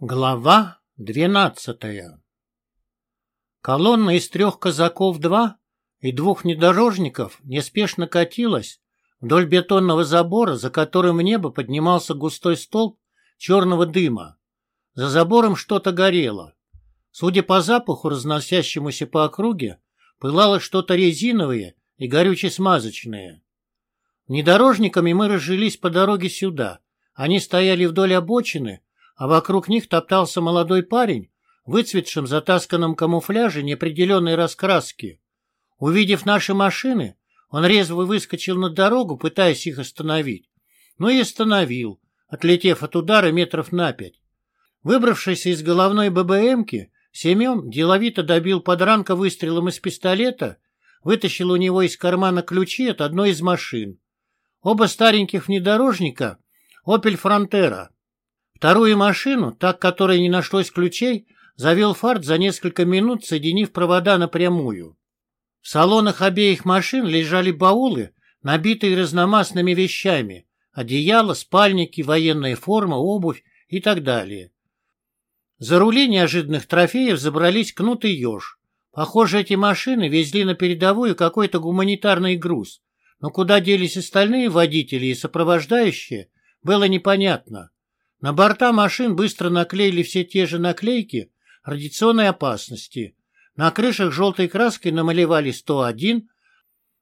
Глава двенадцатая Колонна из трех казаков-2 и двух внедорожников неспешно катилась вдоль бетонного забора, за которым в небо поднимался густой столб черного дыма. За забором что-то горело. Судя по запаху, разносящемуся по округе, пылало что-то резиновое и горюче-смазочное. Внедорожниками мы разжились по дороге сюда. Они стояли вдоль обочины, а вокруг них топтался молодой парень, выцветшим затасканном камуфляже неопределенной раскраски. Увидев наши машины, он резво выскочил на дорогу, пытаясь их остановить. Но и остановил, отлетев от удара метров на пять. Выбравшись из головной ББМки, Семен деловито добил подранка выстрелом из пистолета, вытащил у него из кармана ключи от одной из машин. Оба стареньких внедорожника «Опель Фронтера», Вторую машину, так которой не нашлось ключей, завел фарт за несколько минут, соединив провода напрямую. В салонах обеих машин лежали баулы, набитые разномастными вещами, одеяло, спальники, военная форма, обувь и так далее. За рули неожиданных трофеев забрались кнут и еж. Похоже, эти машины везли на передовую какой-то гуманитарный груз, но куда делись остальные водители и сопровождающие, было непонятно. На борта машин быстро наклеили все те же наклейки радиационной опасности. На крышах желтой краской намалевали 101,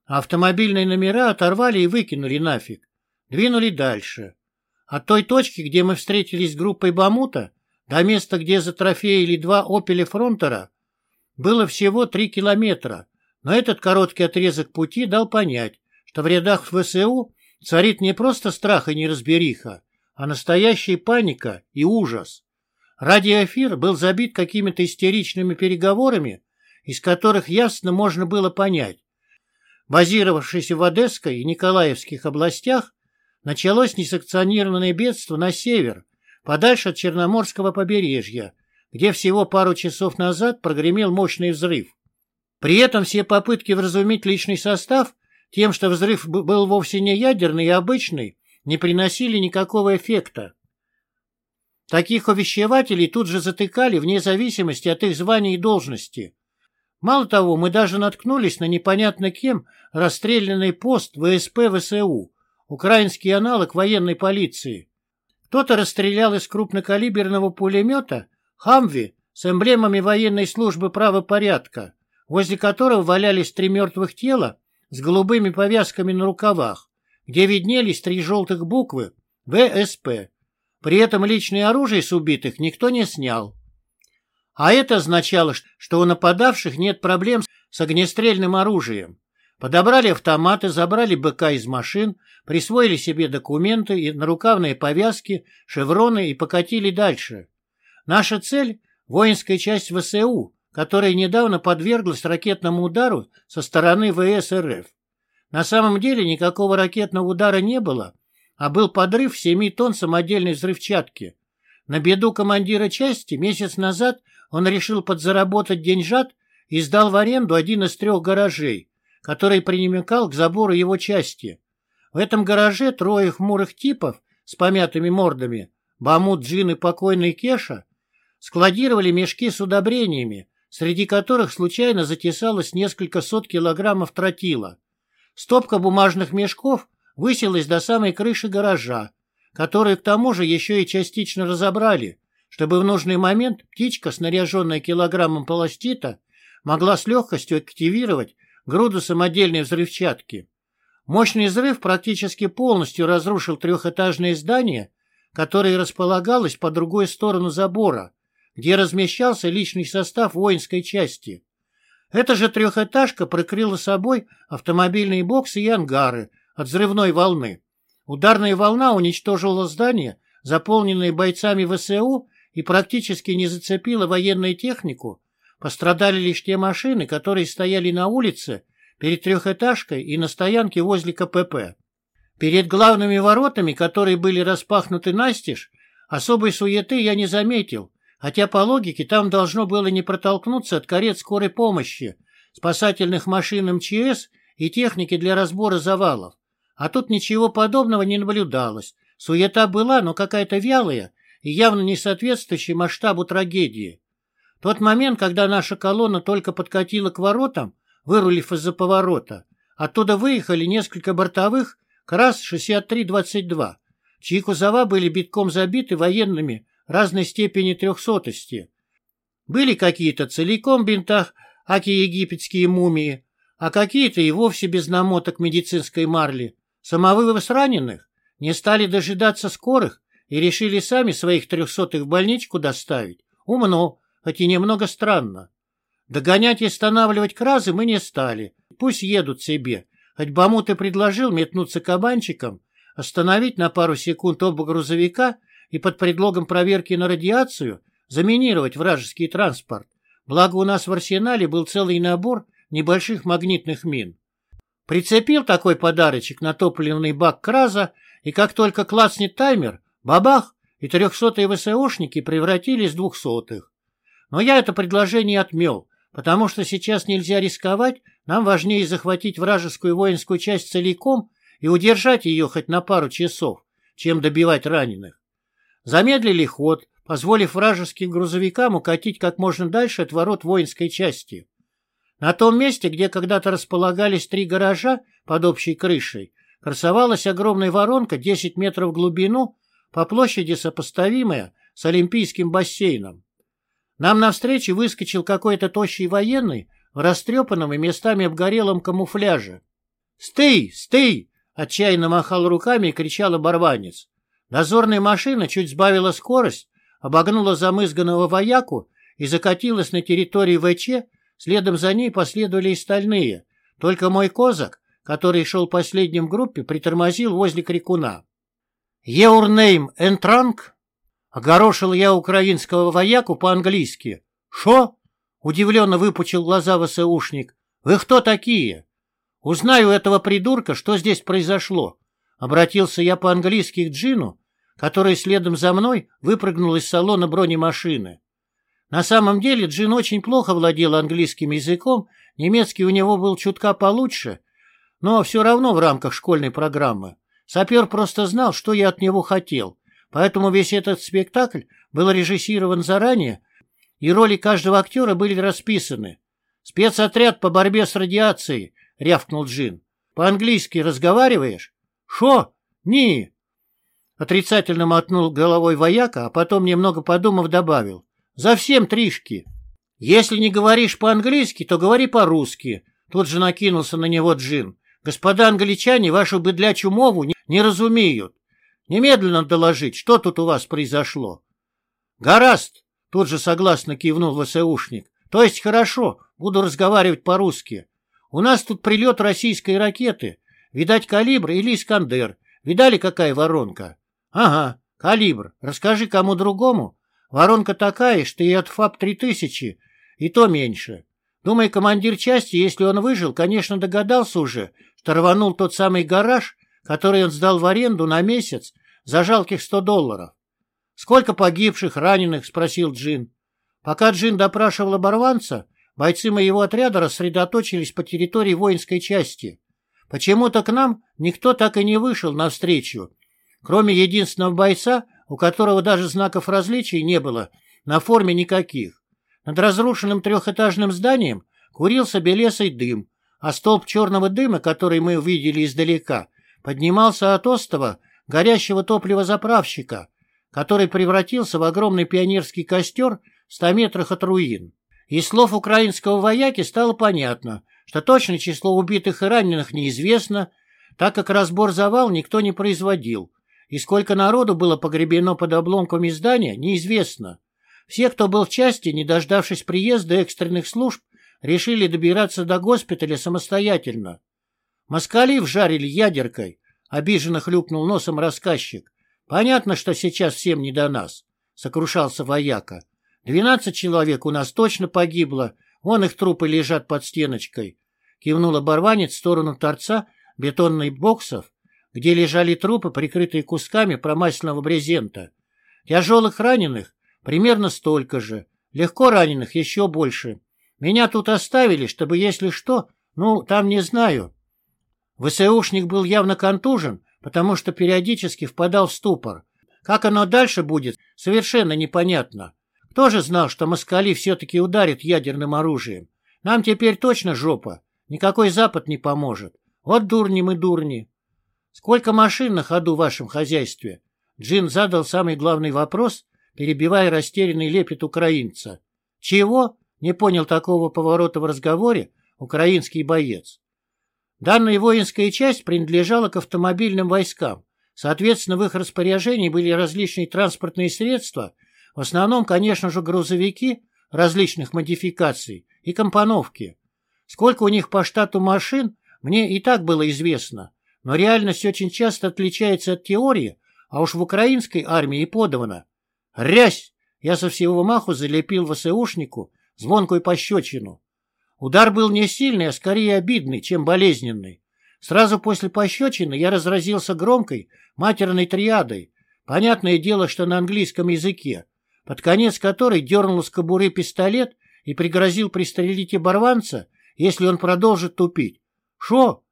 а автомобильные номера оторвали и выкинули нафиг. Двинули дальше. От той точки, где мы встретились с группой Бамута, до места, где затрофеили два «Опеля Фронтера», было всего три километра, но этот короткий отрезок пути дал понять, что в рядах ВСУ царит не просто страх и неразбериха, а настоящая паника и ужас. Радиоэфир был забит какими-то истеричными переговорами, из которых ясно можно было понять. Базировавшись в Одесской и Николаевских областях, началось несанкционированное бедство на север, подальше от Черноморского побережья, где всего пару часов назад прогремел мощный взрыв. При этом все попытки вразумить личный состав тем, что взрыв был вовсе не ядерный и обычный, не приносили никакого эффекта. Таких увещевателей тут же затыкали вне зависимости от их звания и должности. Мало того, мы даже наткнулись на непонятно кем расстрелянный пост ВСП ВСУ, украинский аналог военной полиции. Кто-то расстрелял из крупнокалиберного пулемета «Хамви» с эмблемами военной службы правопорядка, возле которого валялись три мертвых тела с голубыми повязками на рукавах, где виднелись три желтых буквы «ВСП». При этом личное оружие с убитых никто не снял. А это означало, что у нападавших нет проблем с огнестрельным оружием. Подобрали автоматы, забрали БК из машин, присвоили себе документы и нарукавные повязки, шевроны и покатили дальше. Наша цель – воинская часть ВСУ, которая недавно подверглась ракетному удару со стороны ВС РФ. На самом деле никакого ракетного удара не было, а был подрыв 7 тонн самодельной взрывчатки. На беду командира части месяц назад он решил подзаработать деньжат и сдал в аренду один из трех гаражей, который примыкал к забору его части. В этом гараже трое хмурых типов с помятыми мордами, Бамут, Джин и покойный Кеша, складировали мешки с удобрениями, среди которых случайно затесалось несколько сот килограммов тротила. Стопка бумажных мешков высилась до самой крыши гаража, который к тому же еще и частично разобрали, чтобы в нужный момент птичка, снаряженная килограммом пластита, могла с легкостью активировать груду самодельной взрывчатки. Мощный взрыв практически полностью разрушил трехэтажное здание, которое располагалось по другой сторону забора, где размещался личный состав воинской части. Эта же трехэтажка прикрыла собой автомобильные боксы и ангары от взрывной волны. Ударная волна уничтожила здание, заполненное бойцами ВСУ, и практически не зацепила военную технику. Пострадали лишь те машины, которые стояли на улице, перед трехэтажкой и на стоянке возле КПП. Перед главными воротами, которые были распахнуты настежь, особой суеты я не заметил, Хотя по логике там должно было не протолкнуться от карет скорой помощи, спасательных машин МЧС и техники для разбора завалов. А тут ничего подобного не наблюдалось. Суета была, но какая-то вялая, и явно не соответствующий масштабу трагедии. Тот момент, когда наша колонна только подкатила к воротам, вырулив из-за поворота, оттуда выехали несколько бортовых КРАС-6322, чьи кузова были битком забиты военными разной степени трехсотости. Были какие-то целиком бинтах, аки египетские мумии, а какие-то и вовсе без намоток медицинской марли. Самовывоз раненых не стали дожидаться скорых и решили сами своих трехсотых в больничку доставить. Умно, хоть и немного странно. Догонять и останавливать кразы мы не стали. Пусть едут себе. Хоть Бамут и предложил метнуться кабанчиком, остановить на пару секунд оба грузовика и под предлогом проверки на радиацию заминировать вражеский транспорт. Благо у нас в арсенале был целый набор небольших магнитных мин. Прицепил такой подарочек на топливный бак Краза, и как только класснет таймер, бабах, и трехсотые ВСОшники превратились в двухсотых. Но я это предложение отмел, потому что сейчас нельзя рисковать, нам важнее захватить вражескую воинскую часть целиком и удержать ее хоть на пару часов, чем добивать раненых. Замедлили ход, позволив вражеским грузовикам укатить как можно дальше от ворот воинской части. На том месте, где когда-то располагались три гаража под общей крышей, красовалась огромная воронка 10 метров в глубину, по площади сопоставимая с Олимпийским бассейном. Нам навстречу выскочил какой-то тощий военный в растрепанном и местами обгорелом камуфляже. «Стей! Стей!» — отчаянно махал руками и кричал оборванец. Дозорная машина чуть сбавила скорость, обогнула замызганного вояку и закатилась на территории ВЧ, следом за ней последовали и остальные. Только мой козак, который шел последним в группе, притормозил возле крикуна. «Your name and Огорошил я украинского вояку по-английски. «Шо?» — удивленно выпучил глаза ВСУшник. «Вы кто такие?» «Узнаю этого придурка, что здесь произошло». Обратился я по-английски к Джину, который следом за мной выпрыгнул из салона бронемашины. На самом деле Джин очень плохо владел английским языком, немецкий у него был чутка получше, но все равно в рамках школьной программы. Сапер просто знал, что я от него хотел, Поэтому весь этот спектакль был режиссирован заранее, и роли каждого актера были расписаны. «Спецотряд по борьбе с радиацией», — рявкнул Джин. «По-английски разговариваешь?» «Шо? Ни!» Отрицательно мотнул головой вояка, а потом, немного подумав, добавил. «За всем тришки!» «Если не говоришь по-английски, то говори по-русски», — тут же накинулся на него Джин. «Господа англичане вашу быдлячью мову не, не разумеют. Немедленно доложить, что тут у вас произошло. Гораст, тут же согласно кивнул ВСУшник. То есть хорошо, буду разговаривать по-русски. У нас тут прилет российской ракеты. Видать, калибр или Искандер. Видали, какая воронка? Ага, калибр. Расскажи кому другому. Воронка такая, что и от ФАП-3000, и то меньше. Думаю, командир части, если он выжил, конечно, догадался уже, что рванул тот самый гараж, который он сдал в аренду на месяц за жалких сто долларов. «Сколько погибших, раненых?» — спросил Джин. Пока Джин допрашивал оборванца, бойцы моего отряда рассредоточились по территории воинской части. Почему-то к нам никто так и не вышел навстречу, кроме единственного бойца, у которого даже знаков различий не было, на форме никаких. Над разрушенным трехэтажным зданием курился белесый дым, а столб черного дыма, который мы увидели издалека, поднимался от остова горящего топливозаправщика, который превратился в огромный пионерский костер в ста метрах от руин. Из слов украинского вояки стало понятно, что точное число убитых и раненых неизвестно, так как разбор завал никто не производил, и сколько народу было погребено под обломками здания, неизвестно. Все, кто был в части, не дождавшись приезда экстренных служб, решили добираться до госпиталя самостоятельно. Москали вжарили ядеркой, обиженно хлюпнул носом рассказчик. Понятно, что сейчас всем не до нас, сокрушался вояка. Двенадцать человек у нас точно погибло, вон их трупы лежат под стеночкой. Кивнул оборванец в сторону торца бетонных боксов, где лежали трупы, прикрытые кусками промасленного брезента. Тяжелых раненых примерно столько же, легко раненых еще больше. Меня тут оставили, чтобы, если что, ну, там не знаю, ВСУшник был явно контужен, потому что периодически впадал в ступор. Как оно дальше будет, совершенно непонятно. Кто же знал, что москали все-таки ударят ядерным оружием? Нам теперь точно жопа. Никакой Запад не поможет. Вот дурни мы дурни. Сколько машин на ходу в вашем хозяйстве? Джин задал самый главный вопрос, перебивая растерянный лепет украинца. Чего? Не понял такого поворота в разговоре украинский боец. Данная воинская часть принадлежала к автомобильным войскам. Соответственно, в их распоряжении были различные транспортные средства, в основном, конечно же, грузовики различных модификаций и компоновки. Сколько у них по штату машин, мне и так было известно, но реальность очень часто отличается от теории, а уж в украинской армии и подавано. Рязь! Я со всего маху залепил ВСУшнику звонкую пощечину. Удар был не сильный, а скорее обидный, чем болезненный. Сразу после пощечины я разразился громкой матерной триадой. Понятное дело, что на английском языке, под конец которой дернул с кобуры пистолет и пригрозил пристрелить оборванца, если он продолжит тупить. «Шо?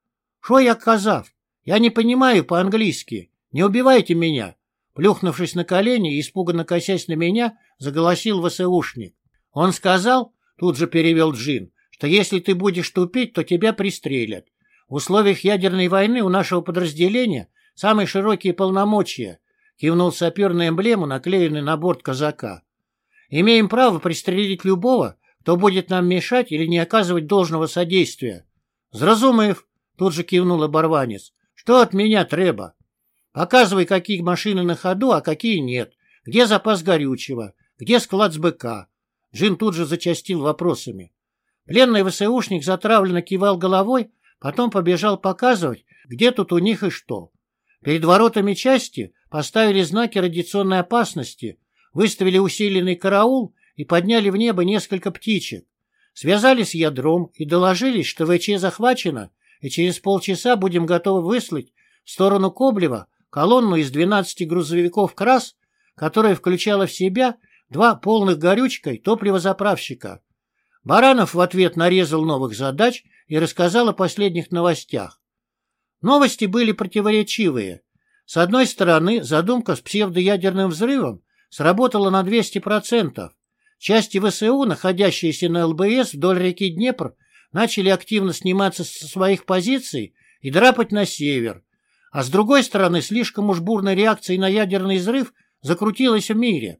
Шо я казав? Я не понимаю по-английски. Не убивайте меня!» Плюхнувшись на колени и испуганно косясь на меня, заголосил ВСУшник. Он сказал, тут же перевел Джин, что если ты будешь тупить, то тебя пристрелят. В условиях ядерной войны у нашего подразделения самые широкие полномочия, кивнул сапер на эмблему, наклеенную на борт казака. Имеем право пристрелить любого, кто будет нам мешать или не оказывать должного содействия. Зразумев, тут же кивнул оборванец, что от меня треба? Показывай, какие машины на ходу, а какие нет. Где запас горючего? Где склад с БК? Джин тут же зачастил вопросами. Пленный ВСУшник затравленно кивал головой, потом побежал показывать, где тут у них и что. Перед воротами части поставили знаки радиационной опасности, выставили усиленный караул и подняли в небо несколько птичек. Связались с ядром и доложились, что ВЧ захвачено, и через полчаса будем готовы выслать в сторону Коблева колонну из 12 грузовиков «КРАС», которая включала в себя два полных горючкой топливозаправщика. Баранов в ответ нарезал новых задач и рассказал о последних новостях. Новости были противоречивые. С одной стороны, задумка с псевдоядерным взрывом сработала на 200%. Части ВСУ, находящиеся на ЛБС вдоль реки Днепр, начали активно сниматься со своих позиций и драпать на север. А с другой стороны, слишком уж бурная реакция на ядерный взрыв закрутилась в мире.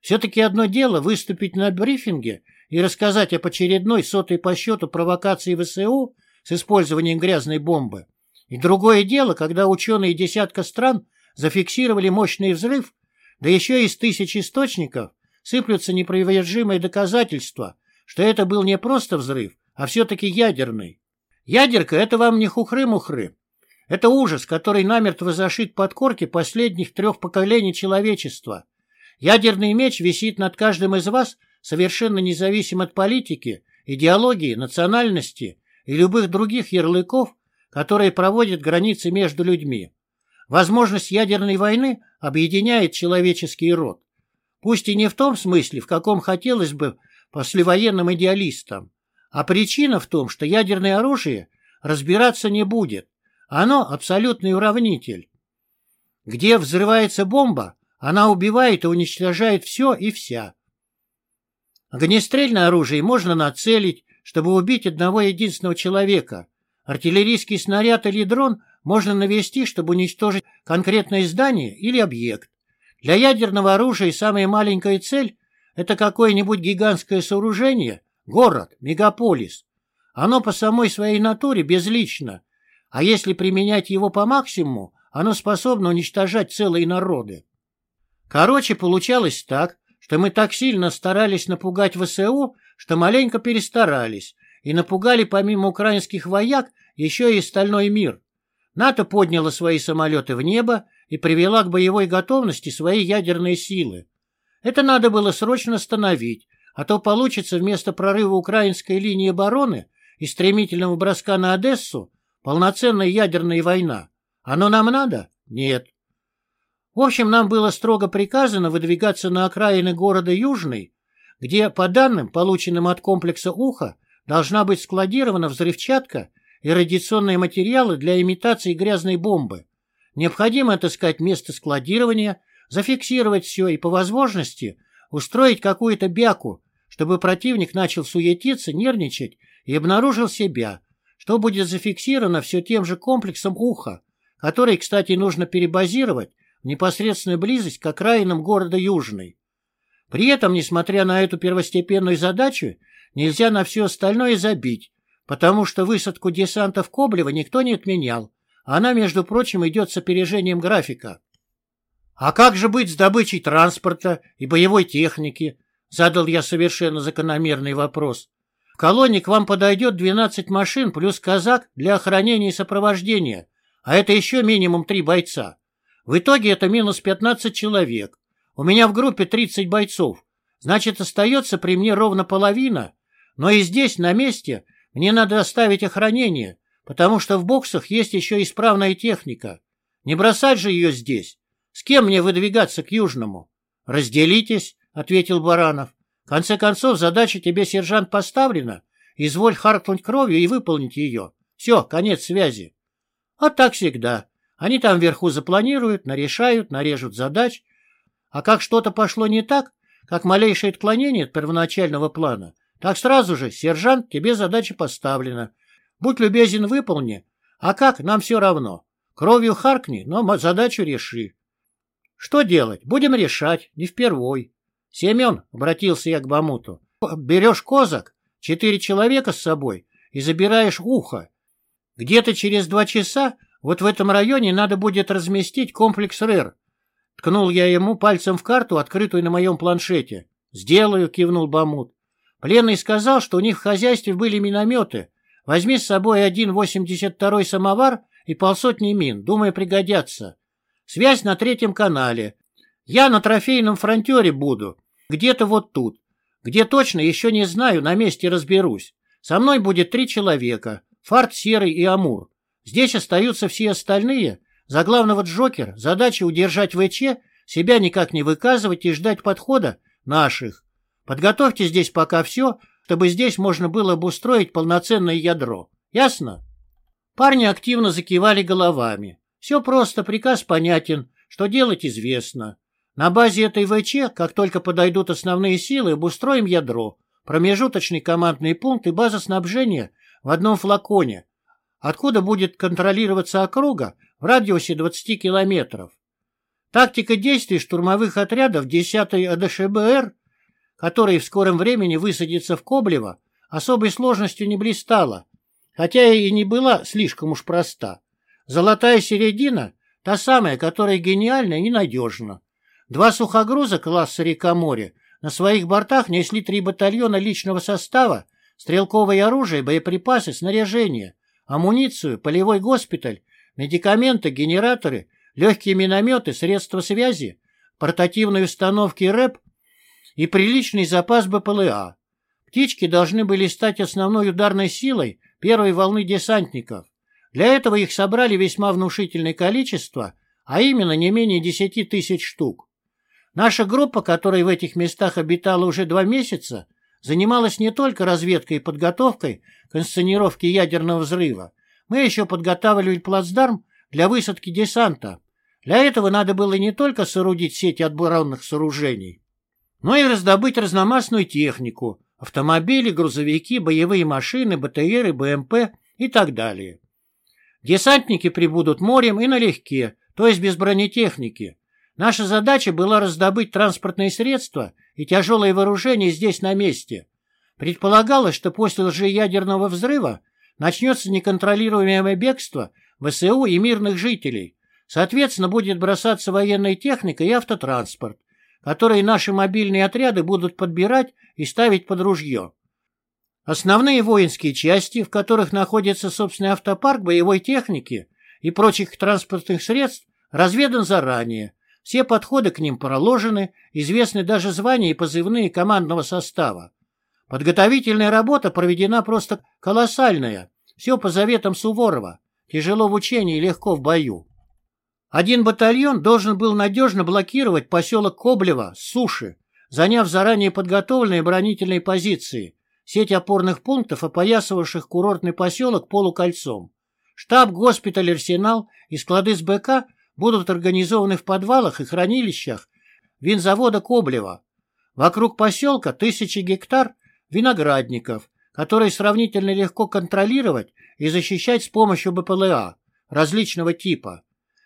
Все-таки одно дело выступить на брифинге и рассказать об очередной сотой по счету провокации ВСУ с использованием грязной бомбы. И другое дело, когда ученые десятка стран зафиксировали мощный взрыв, да еще из тысяч источников сыплются непровержимые доказательства, что это был не просто взрыв, а все-таки ядерный. Ядерка — это вам не хухры-мухры. Это ужас, который намертво зашит под корки последних трех поколений человечества. Ядерный меч висит над каждым из вас совершенно независим от политики, идеологии, национальности и любых других ярлыков, которые проводят границы между людьми. Возможность ядерной войны объединяет человеческий род. Пусть и не в том смысле, в каком хотелось бы послевоенным идеалистам, а причина в том, что ядерное оружие разбираться не будет. Оно абсолютный уравнитель. Где взрывается бомба, она убивает и уничтожает все и вся. Огнестрельное оружие можно нацелить, чтобы убить одного единственного человека. Артиллерийский снаряд или дрон можно навести, чтобы уничтожить конкретное здание или объект. Для ядерного оружия самая маленькая цель – это какое-нибудь гигантское сооружение, город, мегаполис. Оно по самой своей натуре безлично, а если применять его по максимуму, оно способно уничтожать целые народы. Короче, получалось так, что мы так сильно старались напугать ВСУ, что маленько перестарались, и напугали помимо украинских вояк еще и стальной мир. НАТО подняло свои самолеты в небо и привела к боевой готовности свои ядерные силы. Это надо было срочно остановить, а то получится вместо прорыва украинской линии обороны и стремительного броска на Одессу полноценная ядерная война. Оно нам надо? Нет. В общем, нам было строго приказано выдвигаться на окраины города Южный, где, по данным, полученным от комплекса «Ухо», должна быть складирована взрывчатка и радиационные материалы для имитации грязной бомбы. Необходимо отыскать место складирования, зафиксировать все и по возможности устроить какую-то бяку, чтобы противник начал суетиться, нервничать и обнаружил себя, что будет зафиксировано все тем же комплексом уха, который, кстати, нужно перебазировать в непосредственную близость к окраинам города Южный. При этом, несмотря на эту первостепенную задачу, нельзя на все остальное забить, потому что высадку десанта в Коблево никто не отменял. Она, между прочим, идет с опережением графика. «А как же быть с добычей транспорта и боевой техники?» — задал я совершенно закономерный вопрос. «В колонне к вам подойдет 12 машин плюс казак для охранения и сопровождения, а это еще минимум три бойца. В итоге это минус 15 человек. У меня в группе 30 бойцов. Значит, остается при мне ровно половина. Но и здесь, на месте, мне надо оставить охранение, потому что в боксах есть еще исправная техника. Не бросать же ее здесь. С кем мне выдвигаться к Южному? Разделитесь, — ответил Баранов. В конце концов, задача тебе, сержант, поставлена. Изволь харкнуть кровью и выполнить ее. Все, конец связи. А так всегда. Они там вверху запланируют, нарешают, нарежут задач. А как что-то пошло не так, как малейшее отклонение от первоначального плана, так сразу же, сержант, тебе задача поставлена. Будь любезен, выполни. А как, нам все равно. Кровью харкни, но задачу реши. Что делать? Будем решать, не впервой. Семен, обратился я к Бамуту, берешь козак, четыре человека с собой и забираешь ухо. Где-то через два часа вот в этом районе надо будет разместить комплекс РЭР. Ткнул я ему пальцем в карту, открытую на моем планшете. «Сделаю», — кивнул Бамут. Пленный сказал, что у них в хозяйстве были минометы. Возьми с собой один 82-й самовар и полсотни мин. Думаю, пригодятся. Связь на третьем канале. Я на трофейном фронтере буду. Где-то вот тут. Где точно, еще не знаю, на месте разберусь. Со мной будет три человека. Фарт, Серый и Амур. Здесь остаются все остальные. За главного Джокер задача удержать ВЧ, себя никак не выказывать и ждать подхода наших. Подготовьте здесь пока все, чтобы здесь можно было обустроить полноценное ядро. Ясно? Парни активно закивали головами. Все просто, приказ понятен, что делать известно. На базе этой ВЧ, как только подойдут основные силы, обустроим ядро, промежуточный командный пункт и база снабжения в одном флаконе, откуда будет контролироваться округа в радиусе 20 километров. Тактика действий штурмовых отрядов 10-й АДШБР который в скором времени высадится в Коблево, особой сложностью не блистала, хотя и не была слишком уж проста. Золотая середина – та самая, которая гениальна и надежна. Два сухогруза класса «Река-море» на своих бортах несли три батальона личного состава, стрелковое оружие, боеприпасы, снаряжение, амуницию, полевой госпиталь, медикаменты, генераторы, легкие минометы, средства связи, портативные установки РЭП и приличный запас БПЛА. Птички должны были стать основной ударной силой первой волны десантников. Для этого их собрали весьма внушительное количество, а именно не менее 10 тысяч штук. Наша группа, которая в этих местах обитала уже два месяца, занималась не только разведкой и подготовкой к инсценировке ядерного взрыва. Мы еще подготавливали плацдарм для высадки десанта. Для этого надо было не только соорудить сеть отборонных сооружений, но и раздобыть разномастную технику, автомобили, грузовики, боевые машины, БТРы, БМП и так далее. Десантники прибудут морем и налегке, то есть без бронетехники. Наша задача была раздобыть транспортные средства и тяжелое вооружение здесь на месте. Предполагалось, что после лжеядерного взрыва начнется неконтролируемое бегство ВСУ и мирных жителей. Соответственно, будет бросаться военная техника и автотранспорт которые наши мобильные отряды будут подбирать и ставить под ружье. Основные воинские части, в которых находится собственный автопарк боевой техники и прочих транспортных средств, разведан заранее. Все подходы к ним проложены, известны даже звания и позывные командного состава. Подготовительная работа проведена просто колоссальная. Все по заветам Суворова. Тяжело в учении легко в бою. Один батальон должен был надежно блокировать поселок Коблево с суши, заняв заранее подготовленные оборонительные позиции, сеть опорных пунктов, опоясывавших курортный поселок полукольцом. Штаб, госпиталь, арсенал и склады с БК будут организованы в подвалах и хранилищах винзавода Коблева. Вокруг поселка тысячи гектар виноградников, которые сравнительно легко контролировать и защищать с помощью БПЛА различного типа.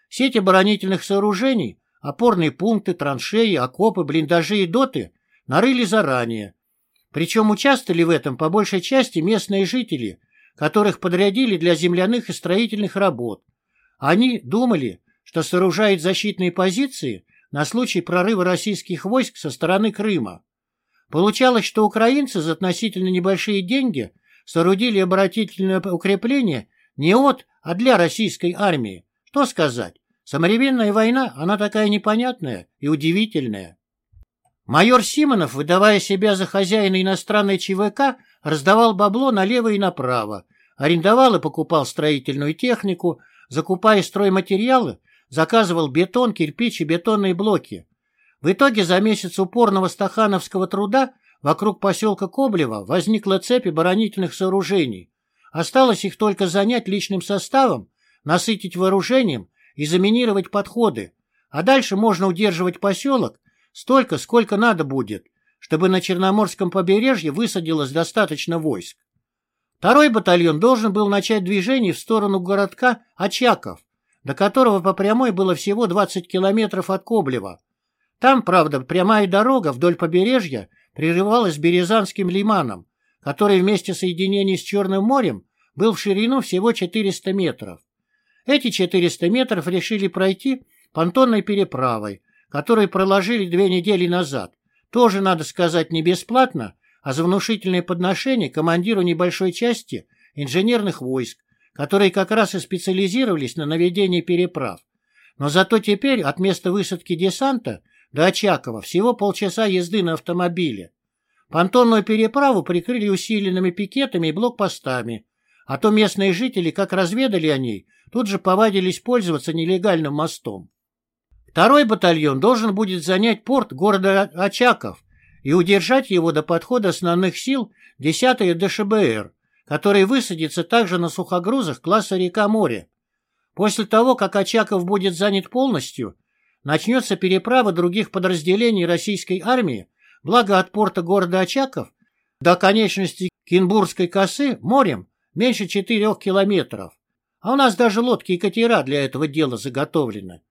Сеть оборонительных сооружений, опорные пункты, траншеи, окопы, блиндажи и доты нарыли заранее. Причем участвовали в этом по большей части местные жители, которых подрядили для земляных и строительных работ. Они думали, что сооружают защитные позиции на случай прорыва российских войск со стороны Крыма. Получалось, что украинцы за относительно небольшие деньги соорудили оборонительное укрепление не от, а для российской армии. Что сказать? Современная война, она такая непонятная и удивительная. Майор Симонов, выдавая себя за хозяина иностранной ЧВК, раздавал бабло налево и направо, арендовал и покупал строительную технику, закупая стройматериалы, заказывал бетон, кирпич и бетонные блоки. В итоге за месяц упорного стахановского труда вокруг поселка Коблева возникла цепь оборонительных сооружений. Осталось их только занять личным составом, насытить вооружением и заминировать подходы. А дальше можно удерживать поселок столько, сколько надо будет, чтобы на Черноморском побережье высадилось достаточно войск. Второй батальон должен был начать движение в сторону городка Очаков, до которого по прямой было всего 20 километров от Коблева. Там, правда, прямая дорога вдоль побережья прерывалась Березанским лиманом, который вместе соединений с Черным морем был в ширину всего 400 метров. Эти 400 метров решили пройти понтонной переправой, которую проложили две недели назад. Тоже, надо сказать, не бесплатно, а за внушительное подношение командиру небольшой части инженерных войск, которые как раз и специализировались на наведении переправ. Но зато теперь от места высадки десанта до Очакова всего полчаса езды на автомобиле. Понтонную переправу прикрыли усиленными пикетами и блокпостами, а то местные жители, как разведали о ней, тут же повадились пользоваться нелегальным мостом. Второй батальон должен будет занять порт города Очаков и удержать его до подхода основных сил 10-й ДШБР, который высадится также на сухогрузах класса река-море. После того, как Очаков будет занят полностью, начнется переправа других подразделений российской армии, благо от порта города Очаков до конечности Кинбургской косы морем меньше четырех километров. А у нас даже лодки и катера для этого дела заготовлены.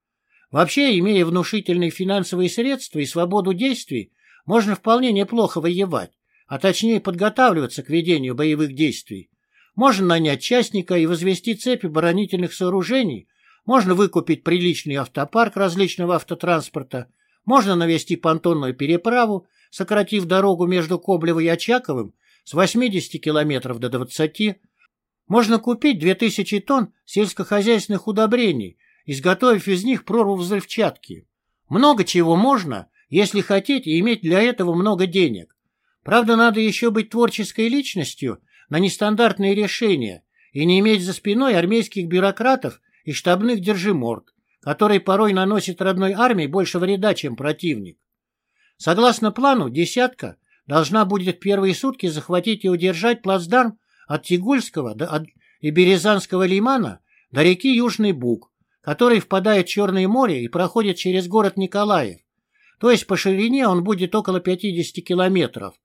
Вообще, имея внушительные финансовые средства и свободу действий, можно вполне неплохо воевать а точнее подготавливаться к ведению боевых действий. Можно нанять частника и возвести цепь оборонительных сооружений, можно выкупить приличный автопарк различного автотранспорта, можно навести понтонную переправу, сократив дорогу между Коблево и Очаковым с 80 километров до 20. Можно купить 2000 тонн сельскохозяйственных удобрений, изготовив из них прорву взрывчатки. Много чего можно, если хотеть и иметь для этого много денег. Правда, надо еще быть творческой личностью на нестандартные решения и не иметь за спиной армейских бюрократов и штабных держиморд, которые порой наносят родной армии больше вреда, чем противник. Согласно плану, «десятка» должна будет в первые сутки захватить и удержать плацдарм от Тигульского до, и Березанского лимана до реки Южный Буг, который впадает в Черное море и проходит через город Николаев. То есть по ширине он будет около 50 километров,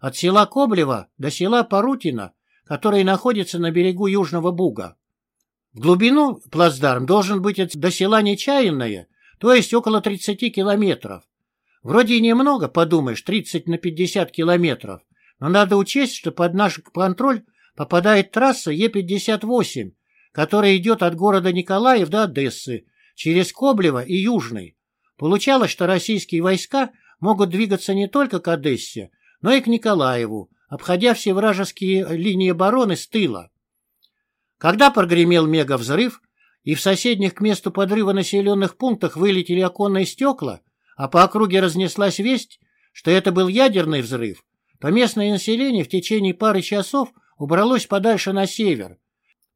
от села Коблева до села Парутина, которое находится на берегу Южного Буга. В глубину плацдарм должен быть до села Нечаянное, то есть около 30 километров. Вроде и немного, подумаешь, 30 на 50 километров, но надо учесть, что под наш контроль попадает трасса Е-58, которая идет от города Николаев до Одессы, через Коблево и Южный. Получалось, что российские войска могут двигаться не только к Одессе, но и к Николаеву, обходя все вражеские линии обороны с тыла. Когда прогремел мегавзрыв, и в соседних к месту подрыва населенных пунктах вылетели оконные стекла, а по округе разнеслась весть, что это был ядерный взрыв, то местное население в течение пары часов убралось подальше на север.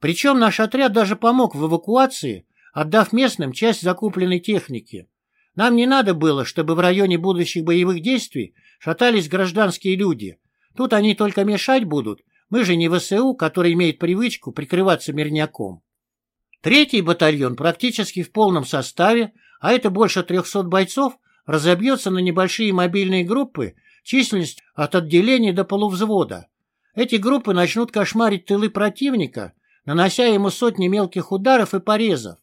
Причем наш отряд даже помог в эвакуации, отдав местным часть закупленной техники. Нам не надо было, чтобы в районе будущих боевых действий шатались гражданские люди. Тут они только мешать будут. Мы же не ВСУ, который имеет привычку прикрываться мирняком. Третий батальон практически в полном составе, а это больше 300 бойцов, разобьется на небольшие мобильные группы численностью от отделения до полувзвода. Эти группы начнут кошмарить тылы противника, нанося ему сотни мелких ударов и порезов.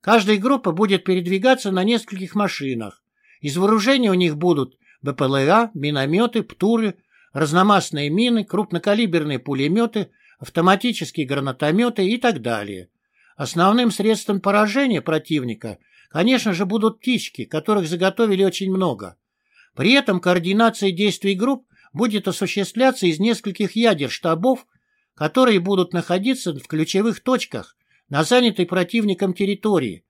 Каждая группа будет передвигаться на нескольких машинах. Из вооружения у них будут БПЛА, минометы, ПТУРы, разномастные мины, крупнокалиберные пулеметы, автоматические гранатометы и так далее. Основным средством поражения противника, конечно же, будут птички, которых заготовили очень много. При этом координация действий групп будет осуществляться из нескольких ядер штабов, которые будут находиться в ключевых точках на занятой противником территории,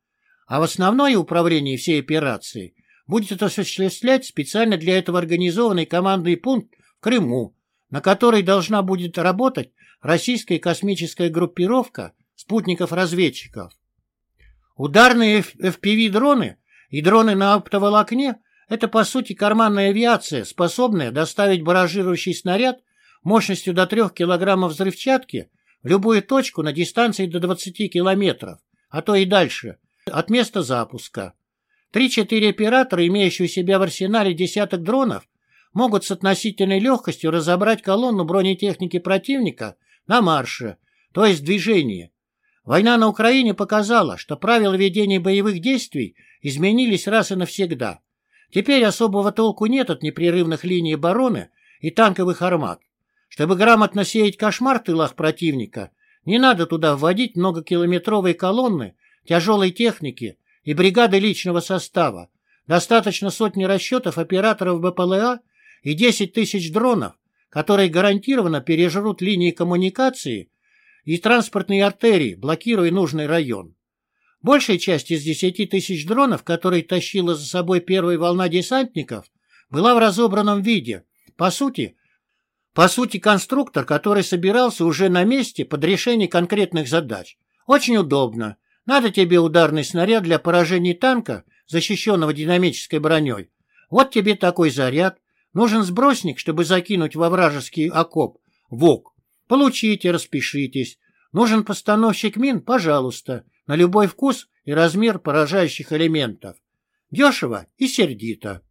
а в основное управление всей операции будет осуществлять специально для этого организованный командный пункт в Крыму, на который должна будет работать российская космическая группировка спутников-разведчиков. Ударные FPV-дроны и дроны на оптоволокне – это, по сути, карманная авиация, способная доставить баражирующий снаряд мощностью до 3 кг взрывчатки в любую точку на дистанции до 20 км, а то и дальше, от места запуска. Три-четыре оператора, имеющие у себя в арсенале десяток дронов, могут с относительной легкостью разобрать колонну бронетехники противника на марше, то есть движении. Война на Украине показала, что правила ведения боевых действий изменились раз и навсегда. Теперь особого толку нет от непрерывных линий обороны и танковых армат. Чтобы грамотно сеять кошмар в тылах противника, не надо туда вводить многокилометровые колонны тяжелой техники и бригады личного состава. Достаточно сотни расчетов операторов БПЛА и 10 тысяч дронов, которые гарантированно пережрут линии коммуникации и транспортные артерии, блокируя нужный район. Большая часть из 10 тысяч дронов, которые тащила за собой первая волна десантников, была в разобранном виде. По сути, по сути, конструктор, который собирался уже на месте под решение конкретных задач. Очень удобно. Надо тебе ударный снаряд для поражения танка, защищенного динамической броней. Вот тебе такой заряд. Нужен сбросник, чтобы закинуть во вражеский окоп. ВОК. Получите, распишитесь. Нужен постановщик мин? Пожалуйста. На любой вкус и размер поражающих элементов. Дешево и сердито.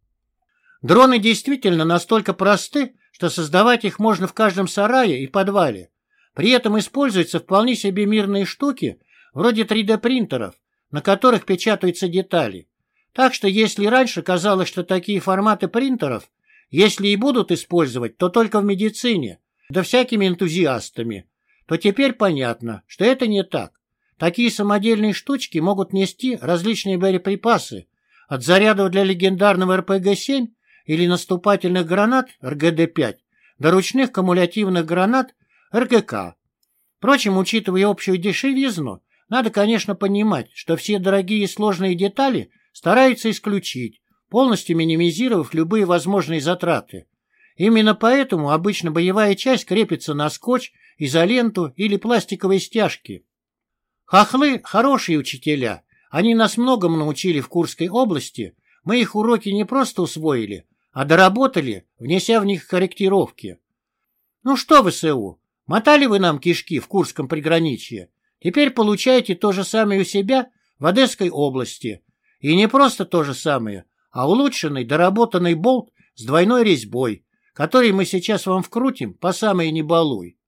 Дроны действительно настолько просты, что создавать их можно в каждом сарае и подвале. При этом используются вполне себе мирные штуки, вроде 3D-принтеров, на которых печатаются детали. Так что если раньше казалось, что такие форматы принтеров, если и будут использовать, то только в медицине, да всякими энтузиастами, то теперь понятно, что это не так. Такие самодельные штучки могут нести различные боеприпасы, от зарядов для легендарного РПГ-7 или наступательных гранат РГД-5 до ручных кумулятивных гранат РГК. Впрочем, учитывая общую дешевизну, надо, конечно, понимать, что все дорогие и сложные детали стараются исключить, полностью минимизировав любые возможные затраты. Именно поэтому обычно боевая часть крепится на скотч, изоленту или пластиковые стяжки. Хохлы – хорошие учителя. Они нас многому научили в Курской области. Мы их уроки не просто усвоили, а доработали, внеся в них корректировки. Ну что, ВСУ, мотали вы нам кишки в Курском приграничье? Теперь получаете то же самое у себя в Одесской области. И не просто то же самое, а улучшенный, доработанный болт с двойной резьбой, который мы сейчас вам вкрутим по самой не балуй.